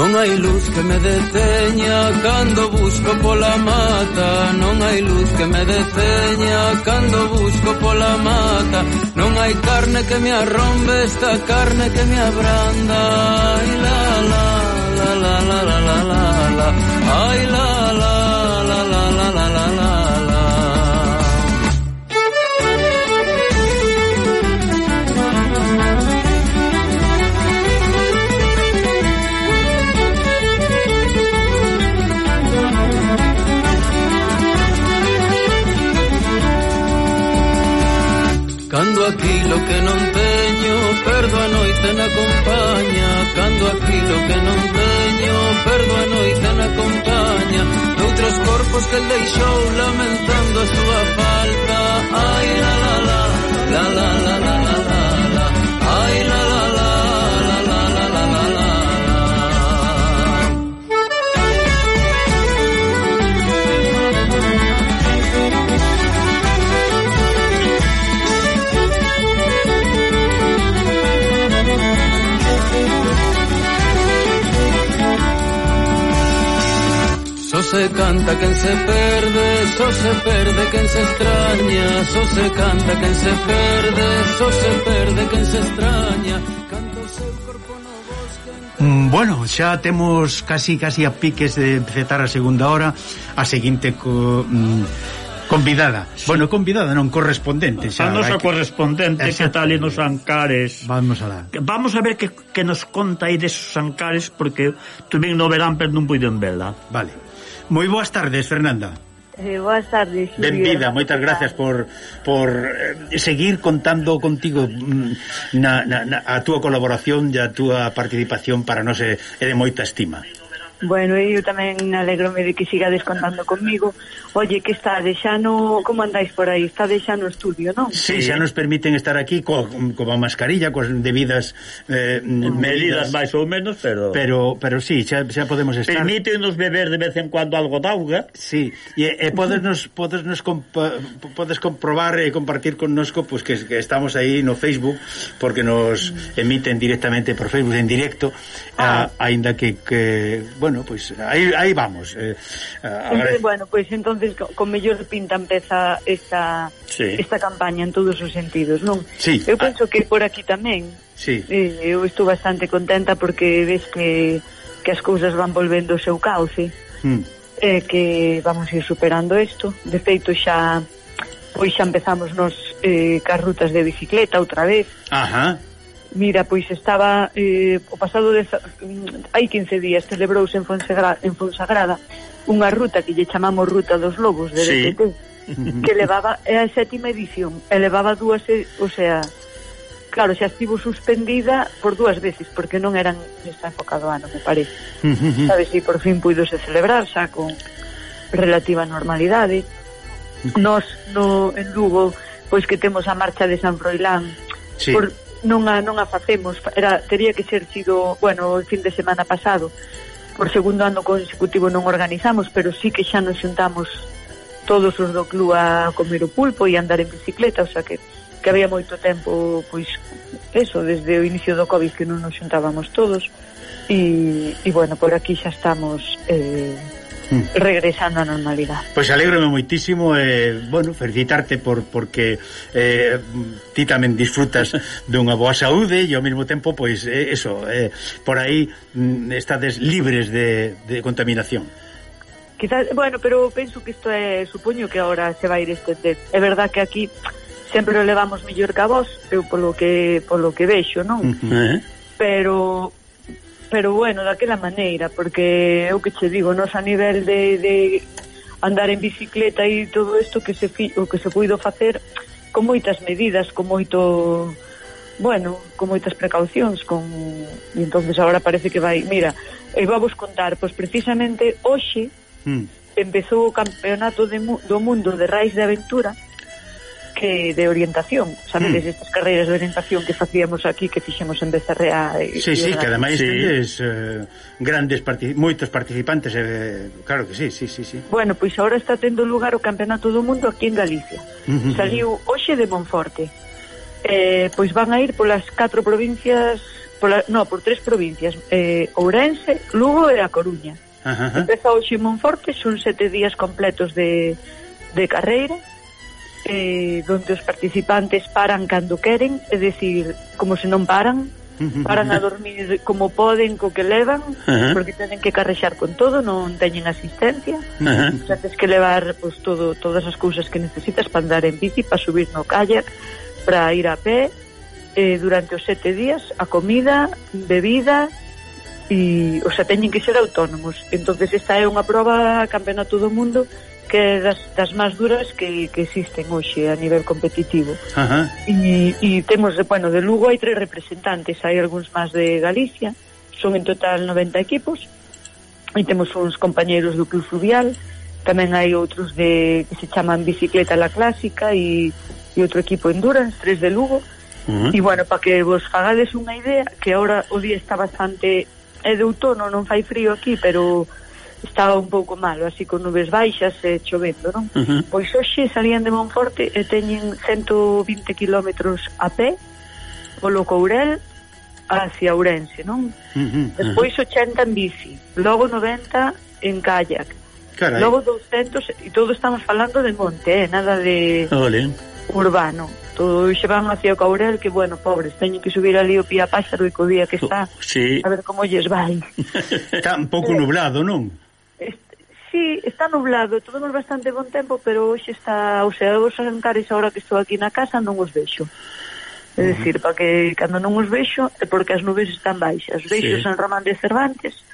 Non hai luz que me deteña cando busco pola mata Non hai luz que me deteña cando busco pola mata Non hai carne que me arrombe esta carne que me abranda Ai la la la la la la la la Ai la la la la la aquilo que non teño Perdo a noite na compaña Cando aquilo que non teño Perdo a noite na compaña Doutros corpos que el deixou Lamentando a súa falta. Ai, la la la La la la la la la. se canta quen se perde, só se perde quen se extraña, só se canta quen se perde, só se perde quen se extraña. Mm, bueno, xa temos casi casi a piques de empezar a segunda hora. A seguinte co, mm, convidada. Sí. Bueno, convidada non, correspondente xa, A nosa que... correspondente que tal nos Ancares. Vamos a la... Vamos a ver que, que nos conta aí desos Ancares Porque tu ben no verán pero non puiden vela. Vale. Moi boas tardes, Fernanda. Eh, boas tardes, Xulio. Benvida, moitas gracias por, por eh, seguir contando contigo mm, na, na, na, a túa colaboración e a túa participación para nós é, é de moita estima. Bueno, eu tamén alegrome de que sigades contando conmigo. Oye, que está de xa no... Como andáis por aí? Está de xa no estudio, non? Sí, xa nos permiten estar aquí co, co a mascarilla, coas debidas... Eh, medidas, máis ou menos, pero... Pero, pero sí, xa, xa podemos estar... Permítenos beber de vez en cuando algo de auga. Sí, e, e podesnos, podesnos compa, podes comprobar e compartir connosco pues, que, que estamos aí no Facebook, porque nos mm. emiten directamente por Facebook en directo, ah. a, ainda que... que bueno, bueno, pois pues, aí, aí vamos. Eh, eh entonces, bueno, pois pues, entonces con mellor pinta empeza esta, sí. esta campaña en todos os sentidos, non? Sí. Eu ah. penso ah. que por aquí tamén. Sí. Eh, eu estou bastante contenta porque ves que, que as cousas van volvendo ao seu cauce. Mm. Eh, que vamos ir superando isto. De feito xa pois xa empezamos nos eh, carrutas de bicicleta outra vez. Ajá Mira, pois estaba eh, o pasado de, mm, hai 15 días celebrouse en Fonsagrada, en Fonsagrada unha ruta que lle chamamos Ruta dos Lobos de sí. DTT, que levaba é a sétima edición, e levaba dúas, o sea, claro, xa estivo suspendida por dúas veces porque non eran nesta época do ano, me parece. Sabes, si por fin puidose celebrar xa con relativa normalidade. Nos no en Lugo, pois que temos a marcha de San Froilán sí. por non a, non a facemos. Era, tería que ser sido, bueno, o fin de semana pasado. Por segundo ano consecutivo non organizamos pero sí que xa nos xuntamos todos os do club a comer o pulpo e andar en bicicleta, o sea que que había moito tempo, pois eso, desde o inicio do Covid que non nos xuntábamos todos. E, e bueno, por aquí xa estamos eh, mm. regresando á normalidade. Pois pues alégrome moitísimo e, eh, bueno, felicitarte por porque eh, ti tamén disfrutas dunha boa saúde e ao mesmo tempo, pois, eh, eso, eh, por aí mm, estades libres de, de contaminación. Quizás, bueno, pero penso que isto é, supoño que agora se vai ir estender. É verdad que aquí sempre o levamos mellor que a vos, eu polo que polo que vexo, non? Uh -huh. Pero pero bueno, daquela maneira, porque eu que che digo, nos a nivel de, de andar en bicicleta e todo isto que se o que se puido facer con moitas medidas, con moito bueno, con moitas precaucións, con e entonces agora parece que vai, mira, e vamos contar, pois precisamente hoxe mm. empezou o campeonato de, do mundo de raiz de aventura que de orientación, sabedes hmm. mm. estas carreiras de orientación que facíamos aquí, que fixemos en Becerrea e, Sí, sí, que ademais sí. tendes eh, grandes, partic moitos participantes eh, claro que sí, sí, sí, sí. Bueno, pois agora está tendo lugar o Campeonato do Mundo aquí en Galicia. Mm -hmm. Saliu hoxe de Monforte. Eh, Pois van a ir polas catro provincias pola, no, por tres provincias eh, Ourense, Lugo e A Coruña. Empeza hoxe en Monforte, son sete días completos de, de carreira eh, donde os participantes paran cando queren, é dicir, como se non paran, paran a dormir como poden co que levan, uh -huh. porque tenen que carrexar con todo, non teñen asistencia, uh -huh. tens que levar pues, todo, todas as cousas que necesitas para andar en bici, para subir no calle, para ir a pé, eh, durante os sete días, a comida, bebida, e, o sea, teñen que ser autónomos. entonces esta é unha proba campeonato do mundo, que das, das máis duras que, que existen hoxe a nivel competitivo. Ajá. E, e temos, bueno, de Lugo hai tres representantes, hai algúns máis de Galicia, son en total 90 equipos, e temos uns compañeiros do Club Fluvial, tamén hai outros de que se chaman Bicicleta La Clásica e, e outro equipo Endurance, tres de Lugo, Uh -huh. E bueno, para que vos fagades unha idea, que agora o día está bastante é de outono, non fai frío aquí, pero estaba un pouco malo, así con nubes baixas e chovendo, non? Uh -huh. Pois hoxe salían de Monforte e teñen 120 km a pé polo Courel hacia Ourense, non? Uh -huh, uh -huh. Despois 80 en bici, logo 90 en kayak. Carai. Logo 200 e todo estamos falando de monte, eh, nada de Olé. urbano. Todo xe van hacia o Caurel que, bueno, pobres, teñen que subir ali o pía páxaro e co día que está. Sí. A ver como lles vai. está un pouco nublado, non? Sí, está nublado, tuvemos bastante bon tempo, pero hoxe está, o sea, os encares agora que estou aquí na casa non os vexo. É dicir, para que cando non os vexo é porque as nubes están baixas. Vexo sí. San Román de Cervantes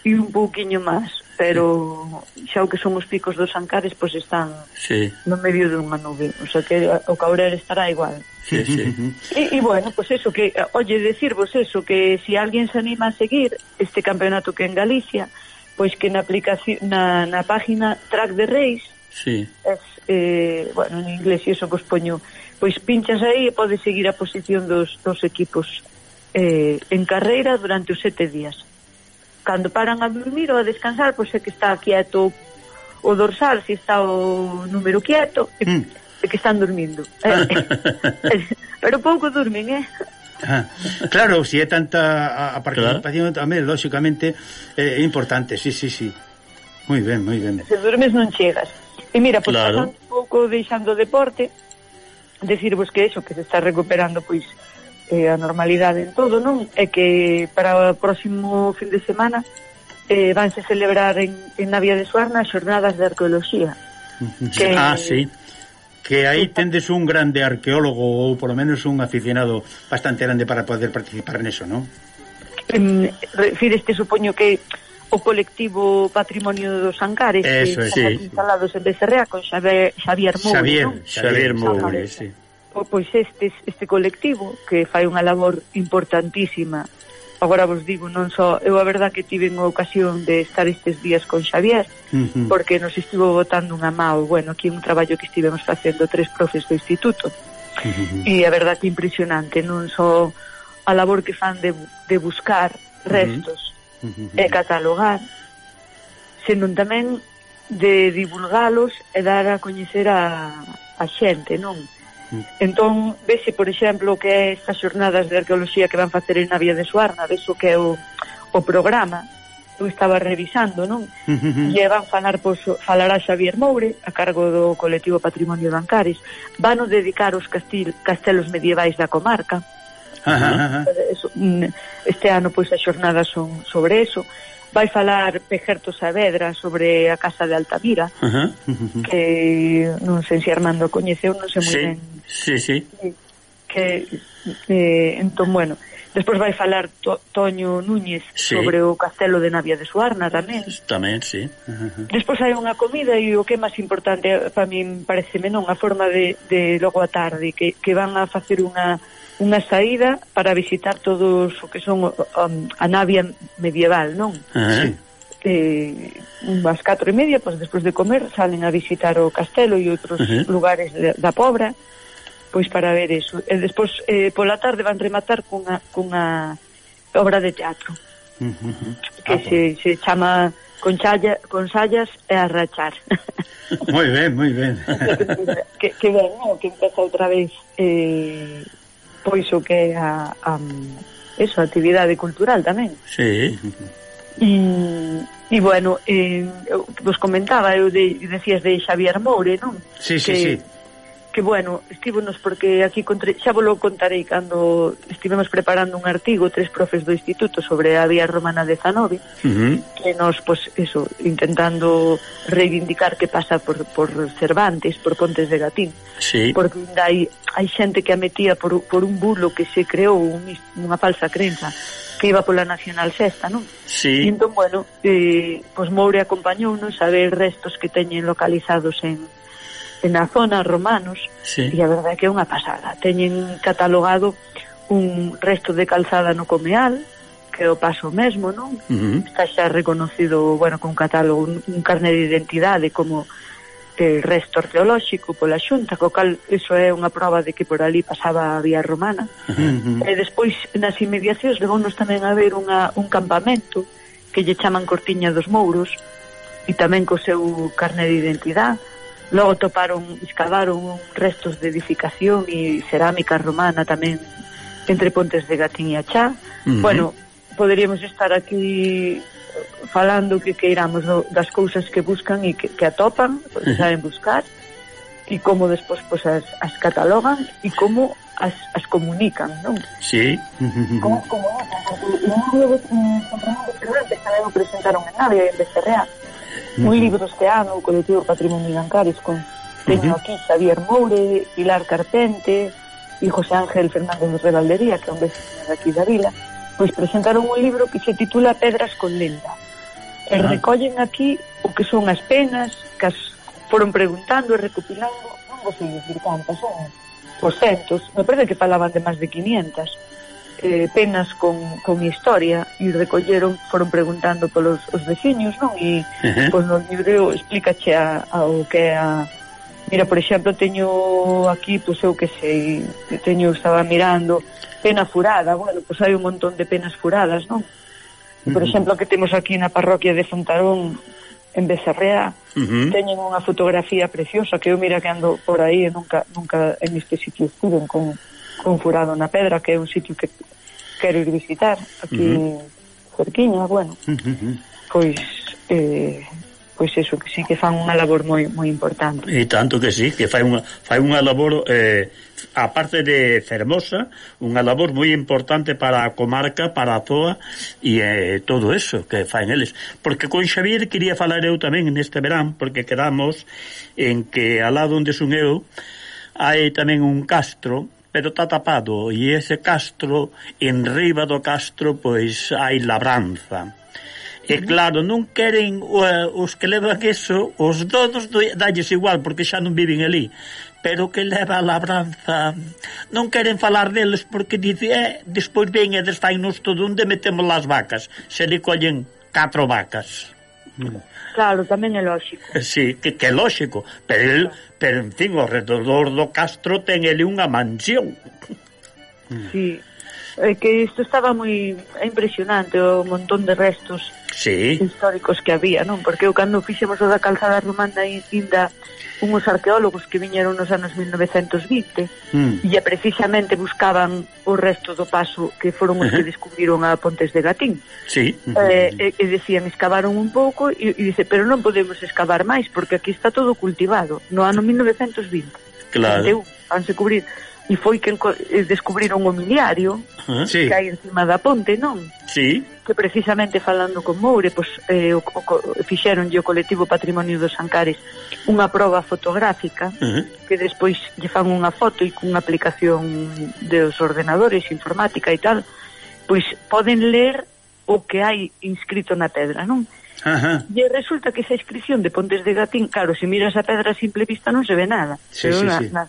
e un pouquiño máis, pero sí. xa o que son os picos dos Ancares pois están sí. no medio dunha nube, o sea que o Cabrera estará igual. Sí, sí. E, e bueno, pois eso que oye, decirvos eso que se si alguén se anima a seguir este campeonato que en Galicia pois que na aplicación na, na página Track de Reis sí. es, eh, bueno, en inglés iso vos poño pois pinchas aí e podes seguir a posición dos, dos equipos eh, en carreira durante os sete días cando paran a dormir ou a descansar pois é que está quieto o dorsal se está o número quieto mm. é que están dormindo eh, pero pouco dormen, eh Ah, claro, si é tanta a, participación, claro. tamén, lóxicamente, é eh, importante, sí, sí, sí. Moi ben, moi ben. Se dormes non chegas. E mira, pois pues, claro. un pouco deixando o deporte, decirvos que eso, que se está recuperando, pois, eh, a normalidade en todo, non? É que para o próximo fin de semana eh, vanse celebrar en, en Navia de Suarna as xornadas de arqueoloxía. Que, ah, sí que aí tendes un grande arqueólogo ou por lo menos un aficionado bastante grande para poder participar neso, non? Um, refireste, supoño que o colectivo Patrimonio dos Ancares Eso, que sí. instalados en Becerrea con Xavier, Xavier Moure Xavier, non? Xavier Moure, sí. O, pois este, este colectivo que fai unha labor importantísima agora vos digo, non só eu a verdad que tive unha ocasión de estar estes días con Xavier, uh -huh. porque nos estivo botando unha mao, bueno, aquí un traballo que estivemos facendo tres profes do instituto. Uh -huh. E a verdad que impresionante, non só a labor que fan de, de buscar restos uh -huh. Uh -huh. e catalogar, senón tamén de divulgalos e dar a coñecer a, a xente, non? Uh Entón, vese, por exemplo, que é estas xornadas de arqueoloxía que van facer en Navia de Suarna, veso que é o, o programa, eu estaba revisando, non? Uh -huh. E van falar, pois, falará Xavier Moure, a cargo do colectivo Patrimonio Bancaris, van o dedicar os castil, castelos medievais da comarca, Ajá, ajá. Mm, este ano pois as xornadas son sobre eso vai falar Pejerto Saavedra sobre a Casa de Altamira, uh -huh, uh -huh. que non sei se Armando coñeceu, non sei sí, moi ben. Sí. sí que eh, entón, bueno, despois vai falar to, Toño Núñez sí. sobre o castelo de Navia de Suarna tamén. Tamén, sí. Uh -huh. Despois hai unha comida e o que é máis importante eh, para min pareceme non a forma de, de logo a tarde que, que van a facer unha unha saída para visitar todos o que son um, a navia medieval, non? Uh -huh. sí eh, unhas catro e media, pois despois de comer salen a visitar o castelo e outros uh -huh. lugares de, da Pobra pois para ver iso. E despois eh, pola tarde van rematar cunha, cunha obra de teatro uh -huh. que ah, se, pois. se chama Conchalla Consallas con sallas e arrachar. moi ben, moi ben. que, que ben, no? que empeza outra vez eh, pois o que a, a eso, actividade cultural tamén. Sí. E, e bueno, eh, vos comentaba, eu de, decías de Xavier Moure, non? Sí, sí, que, sí que bueno, estívonos porque aquí contra... xa volo contarei cando estivemos preparando un artigo tres profes do instituto sobre a vía romana 19 uh -huh. que nos, pues, eso, intentando reivindicar que pasa por, por Cervantes, por Pontes de Gatín sí. porque hai, hai xente que a metía por, por un bulo que se creou un, unha falsa crenza que iba pola Nacional Sexta, non? Sí. E entón, bueno, eh, pois Moure acompañounos a ver restos que teñen localizados en, na zona romanos sí. e a verdade é que é unha pasada teñen catalogado un resto de calzada no Comeal que o paso mesmo, non? Uh -huh. Está xa reconocido, bueno, con catálogo un, un carnet de identidade como del resto arqueolóxico pola xunta, co cal iso é unha proba de que por ali pasaba a vía romana. Uh -huh. E despois nas inmediacións levonos tamén a ver unha, un campamento que lle chaman Cortiña dos Mouros e tamén co seu carnet de identidade Logo toparon, excavaron restos de edificación e cerámica romana tamén entre Pontes de Gatín e Achá. Uh -huh. Bueno, poderíamos estar aquí falando que queiramos do, das cousas que buscan e que, que atopan, uh -huh. saben buscar, e como despois pois, as, as catalogan e como as, as comunican, non? Sí. como comunican, porque non, non, non, non, non, non, non, non, non, non, non, non, -huh. Un libro este ano, o colectivo Patrimonio Bancaris, con teño uh -huh. aquí Xavier Moure, Pilar Carpente e José Ángel Fernández de Revaldería, que é un vecino de aquí da vila, pois presentaron un libro que se titula Pedras con lenda. E uh -huh. recollen aquí o que son as penas, que as foron preguntando e recopilando, non vos sei dicir cantas son, por centos, me parece que falaban de máis de 500, eh, penas con, con historia e recolleron, foron preguntando polos os veciños, non? E uh -huh. pois no libro explícache a, ao que é a Mira, por exemplo, teño aquí, pois eu que sei, teño, estaba mirando, pena furada, bueno, pois hai un montón de penas furadas, non? Por uh -huh. exemplo, que temos aquí na parroquia de Fontarón, en Becerrea, uh -huh. teñen unha fotografía preciosa que eu mira que ando por aí e nunca, nunca en este sitio estuve con, un furado na pedra, que é un sitio que quero ir visitar, aquí uh -huh. cerquiña, bueno. Uh -huh. Pois eh, pois eso, que sí que fan unha labor moi moi importante. E tanto que sí, que fai unha fai unha labor eh a parte de Fermosa, unha labor moi importante para a comarca, para a zoa e eh, todo eso que fan eles. Porque con Xavier quería falar eu tamén neste verán, porque quedamos en que alá onde son eu hai tamén un castro pero está tapado e ese castro, en riba do castro, pois hai labranza. E claro, non queren uh, os que levan eso, os dodos do, dalles igual, porque xa non viven ali. Pero que leva a labranza, non queren falar deles porque dice, eh, despois ven e desfainos todo onde metemos as vacas, se le collen catro vacas. Mm. Claro, tamén é lóxico. Eh, sí, que, que é lóxico, pero, el, pero en fin, ao redor do Castro ten ele unha mansión. Sí é que isto estaba moi impresionante o montón de restos sí. históricos que había, non? Porque eu cando fixemos o da calzada romana ainda unhos arqueólogos que viñeron nos anos 1920 mm. e precisamente buscaban os restos do paso que foron os uh -huh. que descubriron a Pontes de Gatín. Sí. Uh -huh. eh, e, e decían, excavaron un pouco e, e dice, pero non podemos excavar máis porque aquí está todo cultivado no ano 1920. Claro. 21, vanse cubrir e foi que eh, descubriron o miliario ah, sí. que hai encima da ponte, non? Sí. Que precisamente falando con Moure, pois, eh, o, o, fixeronlle o colectivo Patrimonio dos Ancares unha proba fotográfica uh -huh. que despois lle fan unha foto e cunha aplicación dos ordenadores, informática e tal, pois poden ler o que hai inscrito na pedra, non? Uh Ajá. E resulta que esa inscripción de Pontes de Gatín, claro, se miras a pedra a simple vista non se ve nada. Sí, pero, sí, na, sí. Na,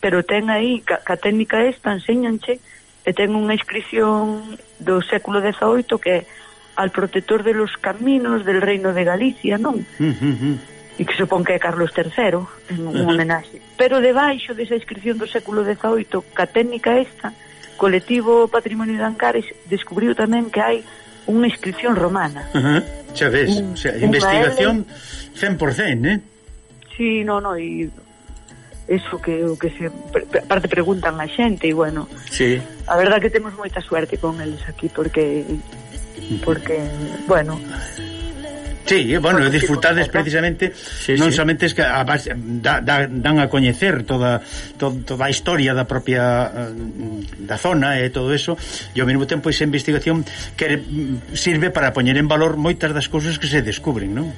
pero ten aí, ca, ca técnica esta, enséñanche, e ten unha inscripción do século XVIII que é al protector de los caminos del reino de Galicia, non? Uh -huh. E que supón que é Carlos III, en un homenaxe. Pero debaixo desa inscripción do século XVIII, ca técnica esta, colectivo Patrimonio de Ancares descubriu tamén que hai unha inscripción romana. Uh -huh. Xa ves, un, o sea, investigación 100%, eh? Sí, no, no, e eso que o que se parte preguntan a xente e bueno. Sí. A verdad que temos moita suerte con eles aquí porque porque bueno, Sí, eh, bueno, é disfrutades precisamente sí, non sí. somente es que a, da, da, dan a coñecer toda, to, toda a historia da propia eh, da zona e todo eso e ao mesmo tempo esa investigación que sirve para poñer en valor moitas das cousas que se descubren, non?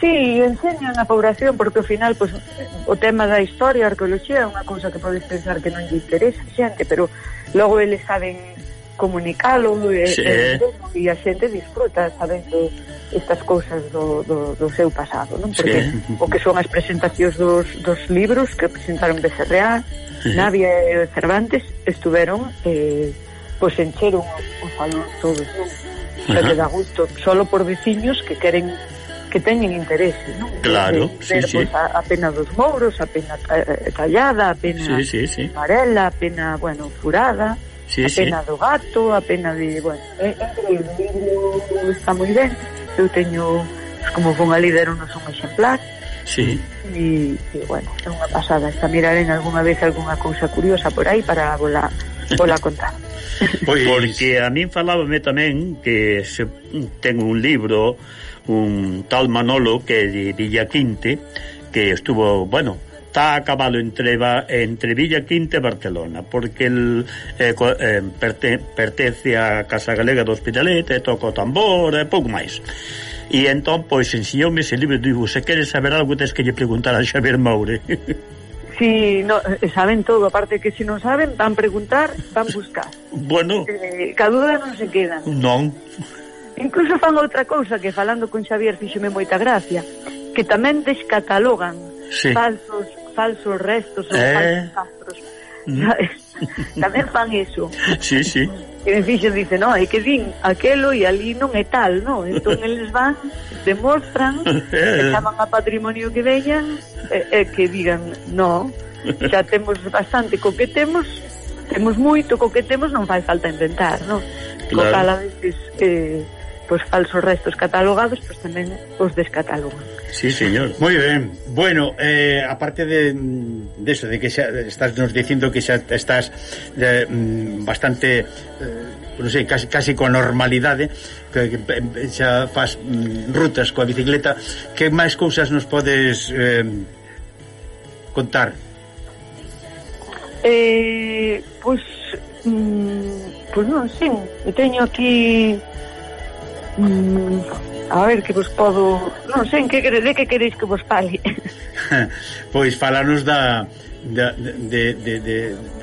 Sí, enseñan a población porque ao final pues, o tema da historia, a arqueoloxía é unha cousa que podes pensar que non lle interesa xente, pero logo eles saben comunicalo eh, eh, sí. e, e, a xente disfruta sabendo estas cousas do, do, do seu pasado non? porque sí. o que son as presentacións dos, dos libros que presentaron Becerreá sí. Navia e Cervantes estuveron eh, pois encheron o salón todos non? xa que dá gusto solo por veciños que queren que teñen interese, non? Claro, de, sí, ver, sí. Pues, a, a pena dos mouros, a pena eh, tallada, a pena sí, sí, sí. amarela, a pena, bueno, furada, sí, a pena sí. do gato, a pena de, bueno, é, é increíble, o libro está moi ben, eu teño, pues, como con a líderonos un exemplar, Sí. E, e bueno, é unha pasada, está miraren algunha vez algunha cousa curiosa por aí para vola, vola contar. Pois... Porque a min falábame tamén que se, ten un libro un tal Manolo que de Villaquinte que estuvo, bueno, está a cabalo entre, entre Villa Quinta e Barcelona, porque el, eh, eh, perte, pertence a Casa Galega do Hospitalet, e toca o tambor e pouco máis. E entón, pois, enseñoume ese libro, digo, se queres saber algo, tens que lle preguntar a Xavier Moure. Si no, eh, saben todo, aparte que se non saben, van preguntar, van buscar. Bueno. Eh, caduda non se quedan. Non. Incluso fan outra cousa que falando con Xavier fíxome moita gracia, que tamén descatalogan sí. falsos falsos restos ou eh. falsos castros. Mm-hmm. ¿sabes? Tamén fan iso. Sí, sí. E me fixo, dice, no, é que din aquelo e ali non é tal, no? Entón, eles van, demostran, eh. que chaman a patrimonio que veñan, e, e que digan, no, xa temos bastante co que temos, temos moito, co que temos non fai falta inventar, no? Claro. Co cal a veces... Eh, pois falsos restos catalogados, pois tamén os descatalogan. Sí, señor. Moi ben. Bueno, eh, aparte de, de eso, de que xa estás nos dicindo que xa estás eh, bastante... Eh, non sei, casi, casi con normalidade eh, que, que eh, xa fas mm, rutas coa bicicleta que máis cousas nos podes eh, contar? Eh, pois mm, pois non, sin eu teño aquí Mm, a ver que vos podo... Non sei, en que, de que queréis que vos fale? pois falanos da... da de, de, de,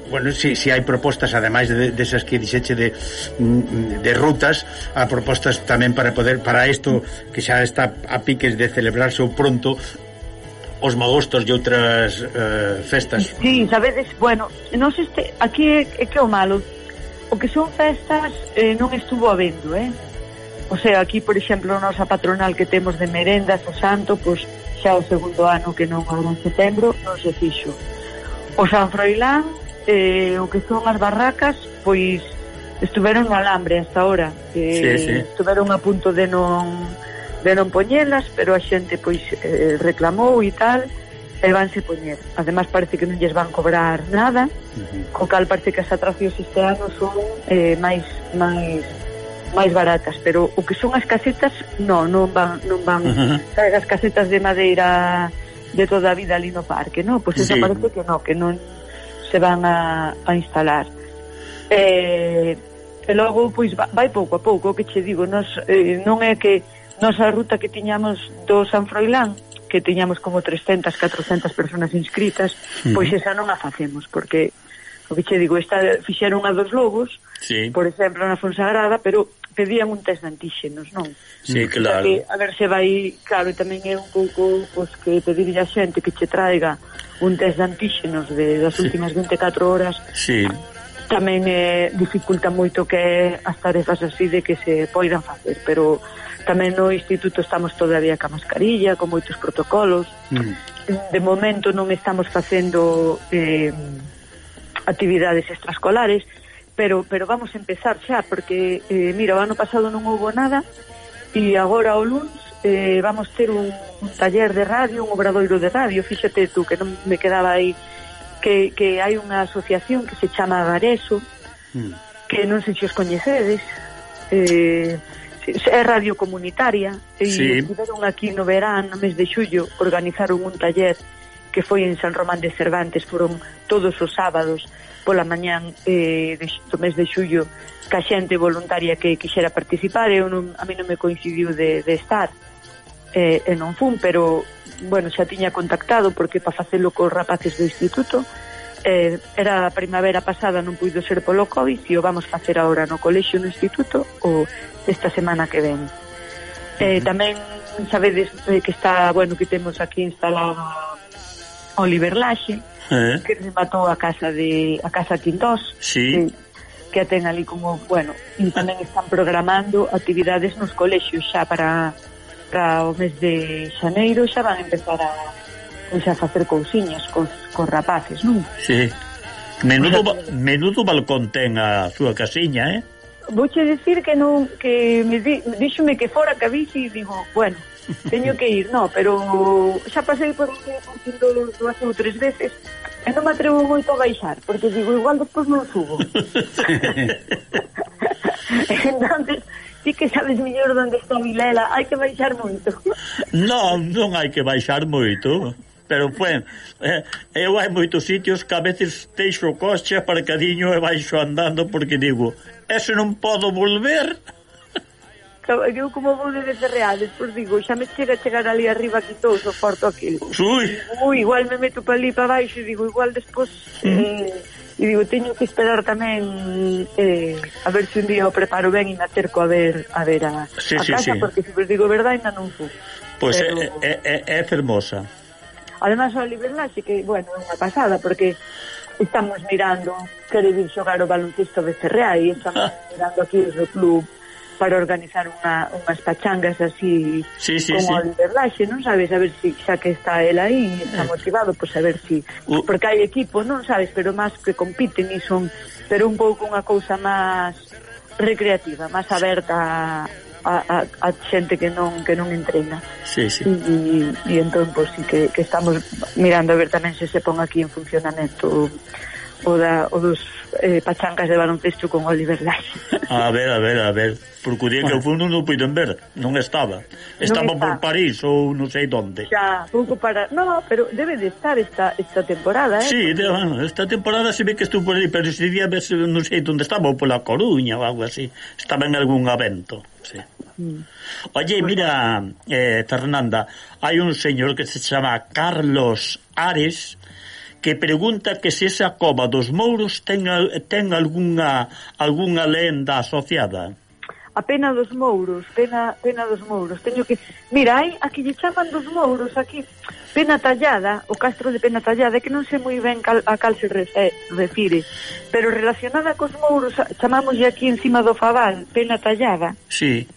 bueno, si, si hai propostas ademais de, desas de que dixeche de, mm, de rutas, a propostas tamén para poder para isto que xa está a piques de celebrarse o pronto os magostos e outras eh, festas. Sí, sabedes, bueno, non este, aquí é, é que é o malo. O que son festas eh, non estuvo habendo, eh? O sea, aquí, por exemplo, a nosa patronal que temos de merendas o santo, pois xa o segundo ano que non agora en setembro, non se fixo. O San Froilán, eh, o que son as barracas, pois estuveron no alambre hasta ahora. Eh, sí, sí. Estuveron a punto de non de non poñelas, pero a xente pois eh, reclamou e tal, e vanse poñer. Ademais parece que non lles van cobrar nada, uh -huh. co cal parece que as atraccións este ano son eh, máis máis máis baratas, pero o que son as casetas, non, non van, non van, uh -huh. sabes, as casetas de madeira de toda a vida ali no parque, non? Pois esa sí. parece que non, que non se van a, a instalar. Eh, e logo, pois, vai pouco a pouco, que che digo, nos, eh, non é que nosa ruta que tiñamos do San Froilán, que tiñamos como 300, 400 personas inscritas, uh -huh. pois esa non a facemos, porque o que che digo, esta fixeron a dos lobos, sí. por exemplo, na Fonsagrada, pero pedían un test de antíxenos, non? Sí, claro. Que, a ver se vai, claro, tamén é un pouco pois, que pedir a xente que che traiga un test de antíxenos de, das sí. últimas 24 horas sí. tamén eh, dificulta moito que as tarefas así de que se poidan facer, pero tamén no instituto estamos todavía ca mascarilla, con moitos protocolos. Mm. De momento non estamos facendo eh, actividades extraescolares, pero pero vamos a empezar xa porque eh, mira, o ano pasado non houbo nada e agora o luns eh, vamos ter un, un taller de radio, un obradoiro de radio, fíxate tú que non me quedaba aí que, que hai unha asociación que se chama Gareso mm. que non sei se os coñecedes eh, é radio comunitaria e sí. estiveron aquí no verán, no mes de xullo organizaron un taller que foi en San Román de Cervantes foron todos os sábados pola mañán eh, de, do mes de xullo ca xente voluntaria que quixera participar. Eu non, a mí non me coincidiu de, de estar eh, e non fun pero bueno, xa tiña contactado porque para facelo cos rapaces do instituto. Eh, era a primavera pasada non puido ser polo COVID e o vamos facer agora no colexio no instituto o esta semana que ven. Eh, tamén sabedes eh, que está bueno que temos aquí instalado Oliver Liberlaxe eh. que rematou a casa de a casa Quintós sí. que, que ten ali como, bueno e tamén están programando actividades nos colexios xa para para o mes de xaneiro xa van a empezar a pois a facer cousiñas cos, cos rapaces, non? Sí. Menudo, menudo balcón ten a súa casiña, eh? Vouche dicir que non que me di, díxome que fora que avise e digo, bueno, teño que ir, no, pero xa pasei por un dúas ou tres veces e non me atrevo moito a baixar, porque digo, igual despois non subo. entonces ti que sabes mellor onde está Vilela, hai que baixar moito. Non, non hai que baixar moito. Pero, pues, eh, eu hai moitos sitios que a veces teixo o coche aparcadiño e baixo andando porque digo, eso non podo volver eu como vou de Becerreades, pois digo, xa me chega a chegar ali arriba quitous o forto aquilo. Ui. Ui, igual me meto para ali, para baixo, e digo, igual despois... Mm. Eh, e digo, teño que esperar tamén eh, a ver se un día o preparo ben e me acerco a ver a ver a, sí, a sí, casa, sí. porque se vos digo verdade, ainda non fui. Pois Pero... é, é, é, é fermosa. Ademais, o Liberlaxe, que, bueno, é unha pasada, porque estamos mirando, quere vir xogar o baloncesto de Ferreira e estamos mirando aquí o club para organizar unha, unhas pachangas así sí, sí, como sí. Oliver Laxe, non sabes? A ver si xa que está el aí está eh. motivado, pois pues a ver si... Porque hai equipo, non sabes? Pero máis que compiten e son... Pero un pouco unha cousa máis recreativa, máis aberta a, a, a xente que non que non entrena. Sí, sí. E, e entón, pois, pues, sí que, que estamos mirando a ver tamén se se pon aquí en funcionamento o, da, o dos eh, pachancas de baloncesto con Oliver Lash. A ver, a ver, a ver. Porque o día que eu fui non o puiden ver, non estaba. Estaba non por París ou non sei onde. Xa, pouco para... No, pero debe de estar esta, esta temporada, eh? Sí, de, bueno, esta temporada se ve que estuvo por aí, pero se día ves, non sei onde estaba, ou pola Coruña ou algo así. Estaba en algún evento, sí. Mm. Oye, mira, eh, Fernanda, hai un señor que se chama Carlos Ares, que pregunta que se esa cova dos mouros ten, ten algunha, algunha lenda asociada. A pena dos mouros, pena, pena dos mouros. Teño que... Mira, hai aquí que lle chaman dos mouros aquí, pena tallada, o castro de pena tallada, que non sei moi ben cal, a cal se re, eh, refire, pero relacionada cos mouros, chamámoslle aquí encima do fabal, pena tallada. Sí.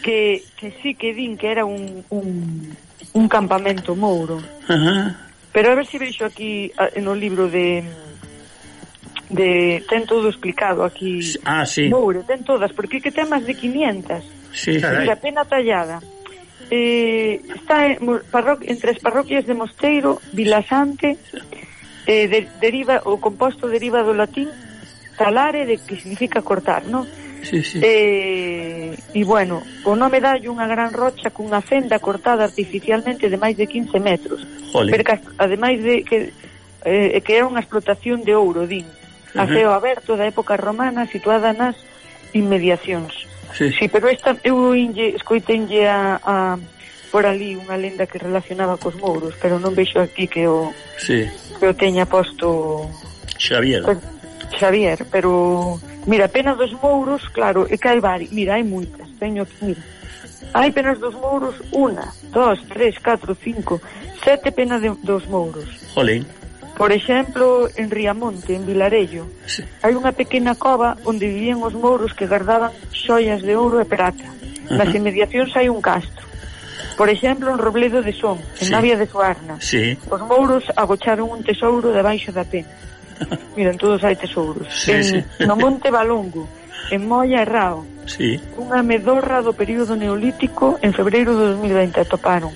Que, que sí que din que era un, un, un campamento mouro. Ajá. Uh -huh Pero a ver se si veixo aquí ah, no libro de de ten todo explicado aquí. Ah, sí. Moure, ten todas, porque que temas de 500. Sí, carai. La pena tallada. Eh, está en, entre as parroquias de Mosteiro, Vilasante, eh, de, deriva, o composto deriva do latín talare, de, que significa cortar, ¿no? Sí, sí. E, e eh, bueno, o nome dalle unha gran rocha cunha fenda cortada artificialmente de máis de 15 metros. Jolín. Pero que, ademais de que, eh, que era unha explotación de ouro, din, a ceo aberto da época romana situada nas inmediacións. Sí, sí pero esta eu inlle, escoitenlle a, a por ali unha lenda que relacionaba cos mouros, pero non vexo aquí que o sí. que o teña posto Xavier. Pues, Xavier, pero Mira, penas dos mouros, claro, e que hai vari, mira, hai moitas, teño aquí, mira. Hai penas dos mouros, una, dos, tres, catro, cinco, sete penas de, dos mouros. Jolín. Por exemplo, en Riamonte, en Vilarello, sí. hai unha pequena cova onde vivían os mouros que guardaban xoias de ouro e prata. Nas uh -huh. inmediacións hai un castro. Por exemplo, en Robledo de Son, en sí. Navia de Suarna. Sí. Os mouros agocharon un tesouro debaixo da pena. Miren, todos hai tesouros. Sí, en, sí. No Monte Balongo, en Moia e Rao. Sí. Unha medorra do período neolítico en febreiro de 2020 atoparon.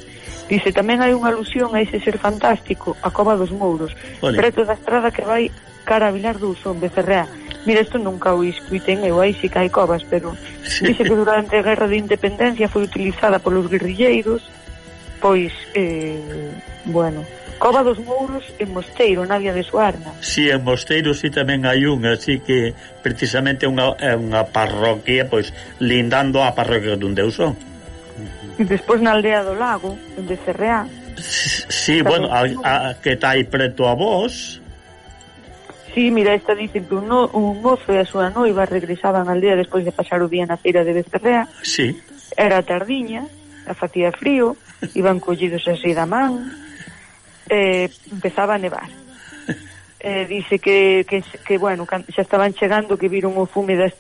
Dice, tamén hai unha alusión a ese ser fantástico, a Cova dos Mouros, Ole. preto da estrada que vai cara a Vilar do Usón, Becerrea. Mira, isto nunca o escuiten, eu aí sí que hai covas, pero sí. dice que durante a Guerra de Independencia foi utilizada polos guerrilleiros, pois, eh, bueno, Cova dos Mouros en Mosteiro, na Vía de Suarna. Si, sí, en Mosteiro si sí, tamén hai unha, así que precisamente unha, é unha parroquia, pois, lindando a parroquia donde eu son. E despois na aldea do lago, en Becerreá. Si, sí, bueno, a, a, que está aí preto a vos... Sí, mira, esta dice que un, no, un mozo e a súa noiva regresaban á aldea despois de pasar o día na feira de Becerrea. Sí. Era tardiña, a facía frío, iban collidos así da man, eh, empezaba a nevar. Eh, dice que, que, que bueno, xa estaban chegando que viron o fume das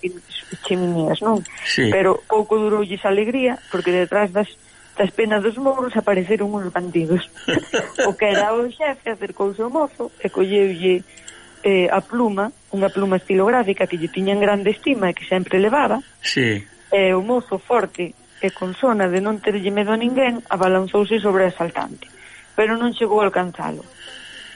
chiminías, non? Sí. Pero pouco durou esa alegría, porque detrás das, das penas dos morros apareceron uns bandidos. o que era o xefe acercouse ao mozo e colleulle eh, a pluma, unha pluma estilográfica que lle tiña en grande estima e que sempre levaba. Sí. E eh, o mozo forte e con sona de non terlle medo a ninguén abalanzouse sobre o asaltante pero non chegou a alcanzalo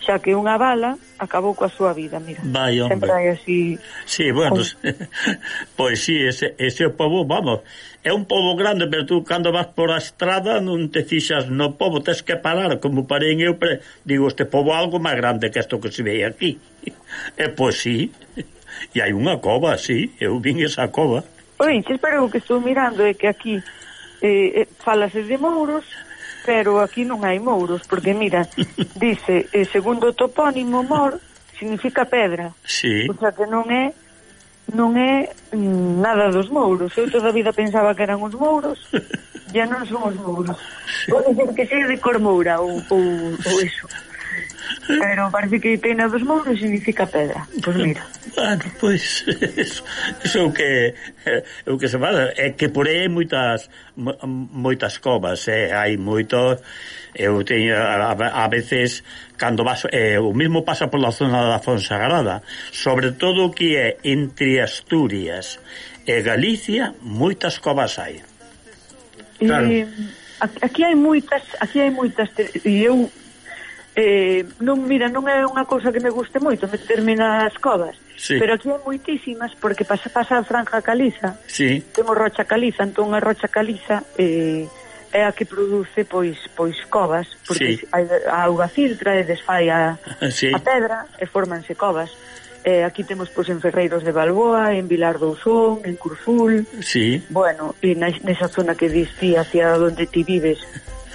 xa que unha bala acabou coa súa vida, mira. Vai, hombre. Sempre hai así... Sí, bueno, pois pues, sí, ese, ese povo, vamos, é un povo grande, pero tú cando vas por a estrada non te fixas no povo, tens que parar, como parei eu, pre... digo, este povo algo máis grande que isto que se ve aquí. E pois si, sí, e hai unha cova, sí, eu vin esa cova. Oi, espero que estou mirando é que aquí eh, eh falase de mouros, pero aquí non hai mouros, porque mira, dice, eh, segundo topónimo mor significa pedra. Sí. O sea que non é non é mm, nada dos mouros. Eu toda a vida pensaba que eran os mouros, ya non son os mouros. Pode ser que sea de cor moura ou, ou, ou eso. Pero parece que pena dos mouros significa pedra. Pois pues mira. Bueno, pois eso, eso é o que é o que se fala é que por aí moitas moitas covas, eh, hai moitos eu teño a, a veces cando vas eh, o mismo pasa pola zona da Fonsagrada, sobre todo o que é entre Asturias e Galicia, moitas covas hai. Claro. E, aquí hai moitas, aquí hai moitas e eu eh, non, mira, non é unha cousa que me guste moito meterme nas covas sí. pero aquí hai moitísimas porque pasa, pasa a franja caliza sí. temos rocha caliza entón a rocha caliza eh, é a que produce pois pois covas porque sí. a, a auga filtra e desfai a, sí. a pedra e fórmanse covas Eh, aquí temos pois en Ferreiros de Balboa, en Vilar do Son, en Curful. Sí. Bueno, e na, nesa zona que distí hacia onde ti vives,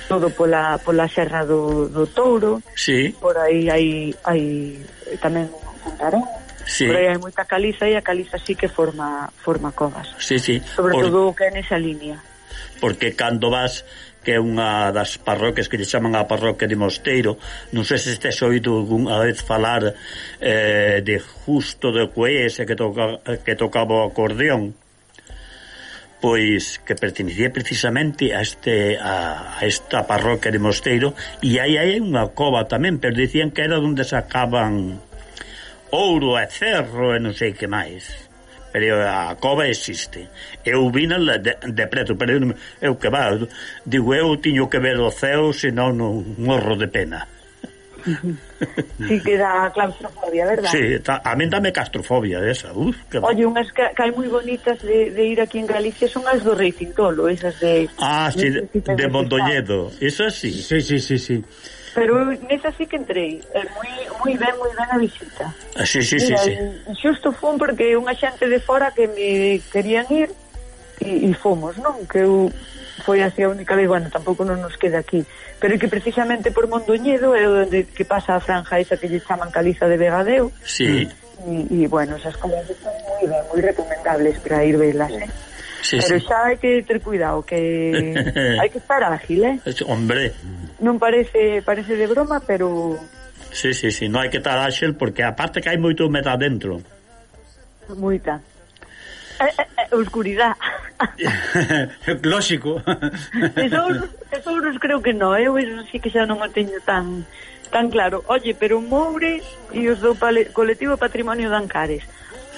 todo pola, pola Serra do, do Touro, sí. por aí hai, hai tamén un Sí. Por aí hai moita caliza e a caliza sí que forma forma covas. Sí, sí. Sobre por... todo o que é nesa línea. Porque cando vas que é unha das parroquias que lle chaman a parroquia de Mosteiro non sei se estes oído unha vez falar eh, de Justo de Coese que, toca, que tocaba o acordeón pois que pertenecía precisamente a este a, a esta parroquia de Mosteiro e aí hai unha cova tamén, pero dicían que era onde sacaban ouro e cerro e non sei que máis. Pero a cova existe. Eu vina de, de preto pero eu, eu que va digo, eu tiño que ver o ceo senón un morro de pena. Sí, que dá claustrofobia, verdad? Sí, ta, a mí dame castrofobia esa, uf. Que... Oye, unhas que, que hai moi bonitas de, de ir aquí en Galicia son as do Reicintolo, esas de... Ah, sí, de, de Mondoñedo, esas sí. Sí, sí, sí, sí. Pero nesa sí que entrei, é moi, moi ben, moi ben a visita. Ah, sí, sí, Mira, sí, sí. Xusto fun porque unha xente de fora que me querían ir e, e fomos, non? Que eu foi así a única vez, bueno, tampouco non nos queda aquí, pero é que precisamente por Mondoñedo é onde que pasa a franja esa que lle chaman Caliza de Vegadeo. Sí. E, e bueno, esas comidas son moi ben, moi recomendables para ir velas, eh? Sí, pero sí. xa hai que ter cuidado, que hai que estar ágil, eh? Hombre. Non parece parece de broma, pero Sí, sí, sí, non hai que estar áxel porque aparte que hai moito humedad dentro. Moita. Eh, eh, oscuridade. Lóxico. Tesouros, tesouros creo que non, eu eh, iso sí que xa non o teño tan tan claro. Oye, pero Moure e os do colectivo Patrimonio de Ancares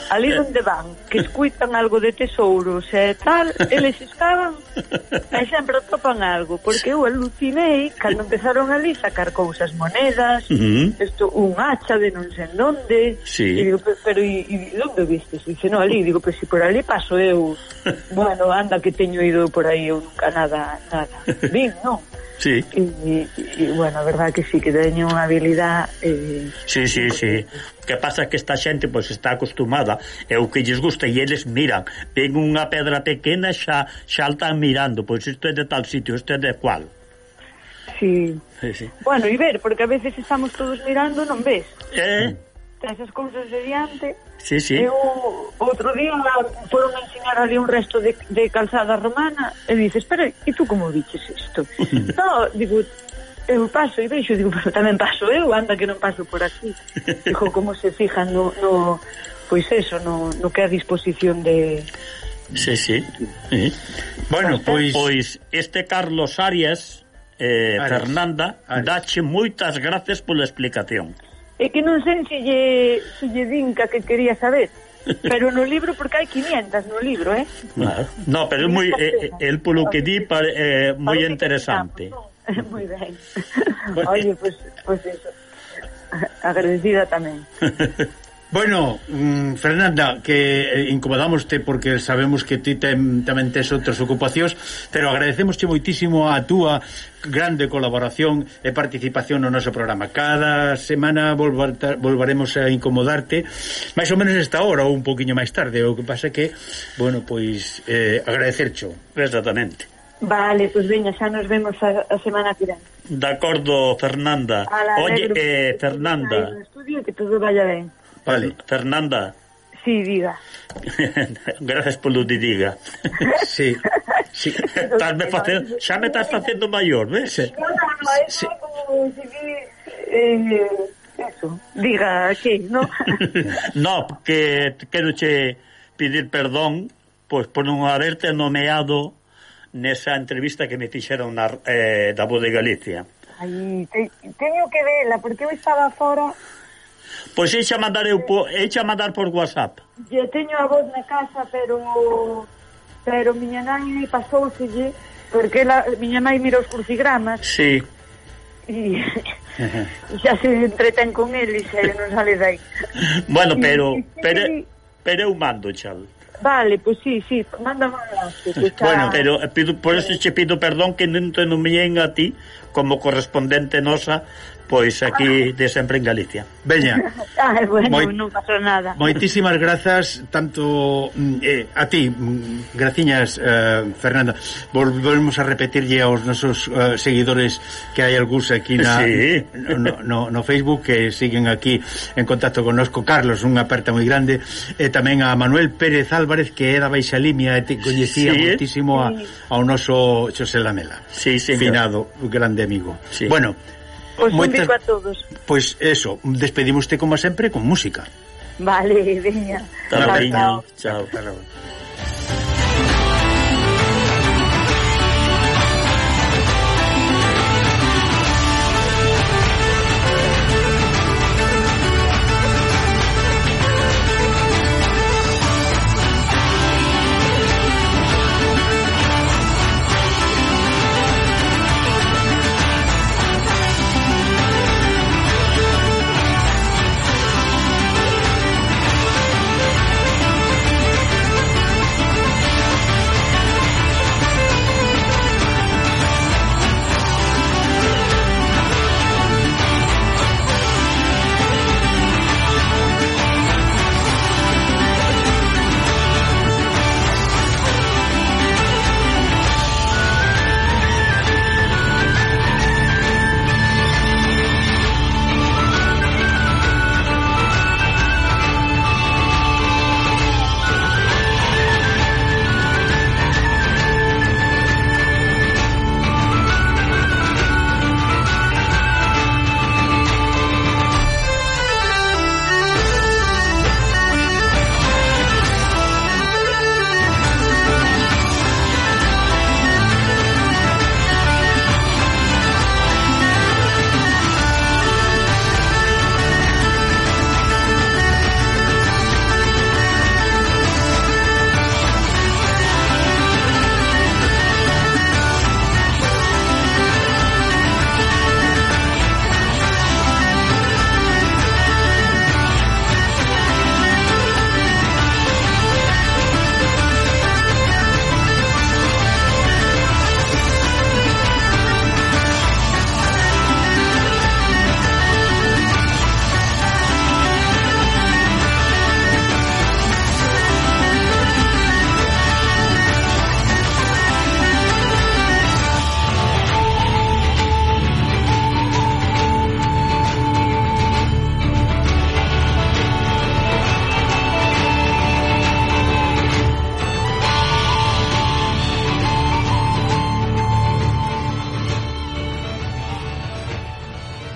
ali onde van, que escuitan algo de tesouros e tal, eles escavan e sempre topan algo, porque eu alucinei cando empezaron ali sacar cousas, monedas, isto, uh -huh. un hacha de non sei onde, sí. e digo, pero, pero e, e onde vistes? Dice, no, ali, digo, pero si por ali paso eu, bueno, anda que teño ido por aí, eu nunca nada, nada, vin, non? Sí. E, e, bueno, a verdad que sí, que teño unha habilidad... Eh, sí, sí, sí. Que pasa que esta xente pois pues, está acostumada, é o que lles gusta e eles miran. Ven unha pedra pequena xa xa están mirando, pois pues, isto é de tal sitio, isto é de cual. Sí. sí, sí. Bueno, e ver, porque a veces estamos todos mirando non ves. Eh, esas cousas de diante sí, sí. eu outro día foron a ensinar ali un resto de, de calzada romana e dices, espera, e tú como dices isto? no, digo, eu paso e veixo, digo, pero tamén paso eu, anda que non paso por aquí dijo, como se fijan no, no pois eso, no, no que a disposición de Sí, sí. sí. Bueno, pois, pois este Carlos Arias, eh, Arias. Fernanda, Arias. dache moitas gracias pola explicación. É que non sei se lle, se lle dinca que quería saber. Pero no libro, porque hai 500 no libro, eh? No, pero é moi... Eh, eh, el polo que di pare, eh, moi interesante. moi ben. Oye, pois pues, pues eso. Agradecida tamén. Bueno, mm, Fernanda, que eh, incomodamoste porque sabemos que ti ten, tamén tes outras ocupacións, pero agradecemosche moitísimo a túa grande colaboración e participación no noso programa. Cada semana volvata, volvaremos a incomodarte, máis ou menos esta hora ou un poquinho máis tarde, o que pasa que, bueno, pois eh, agradecercho. Exactamente. Vale, pois pues veña, xa nos vemos a, a semana que vem. De acordo, Fernanda. Oye, eh, Fernanda. Que estudio que todo vaya ben. Vale, Fernanda. Sí, diga. Gracias polo de diga. sí. Sí. Estás me facendo, xa me estás facendo maior, ves? Sí. sí. Eh, eso, diga aquí, ¿no? no, que quero che pedir perdón pois por non haberte nomeado nesa entrevista que me fixeron na, eh, da Voz de Galicia. Ai, te, teño que vela, porque eu estaba fora Pois eixa mandar eu po, eixe mandar por WhatsApp. Lle teño a voz na casa, pero pero miña nai pasouselle porque la, miña nai mira os crucigramas. Sí. E xa se entretén con el e xa non sale dai. Bueno, pero pero pero eu mando, chal. Vale, pois pues sí, sí, manda Que está... Bueno, pero eh, pido, por eso che pido perdón que non te nomeén a ti como correspondente nosa pois aquí de sempre en Galicia. Veña. Ai, bueno, moi, non pasou nada. Moitísimas grazas tanto mm, eh, a ti, mm, graciñas eh, Fernanda. Volvemos a repetirlle aos nosos eh, seguidores que hai algúns aquí na sí. no, no, no Facebook que siguen aquí en contacto Conosco, Carlos, unha aperta moi grande, e tamén a Manuel Pérez Álvarez que é da Baixa Limia e te coñecía sí, moitísimo sí. a, ao noso Xosé Lamela. Sí, señor. Finado, grande amigo. Sí. Bueno, Pois un bico a todos. Pois eso, despedimos como sempre con música. Vale, veña. Chao, chao. chao. chao.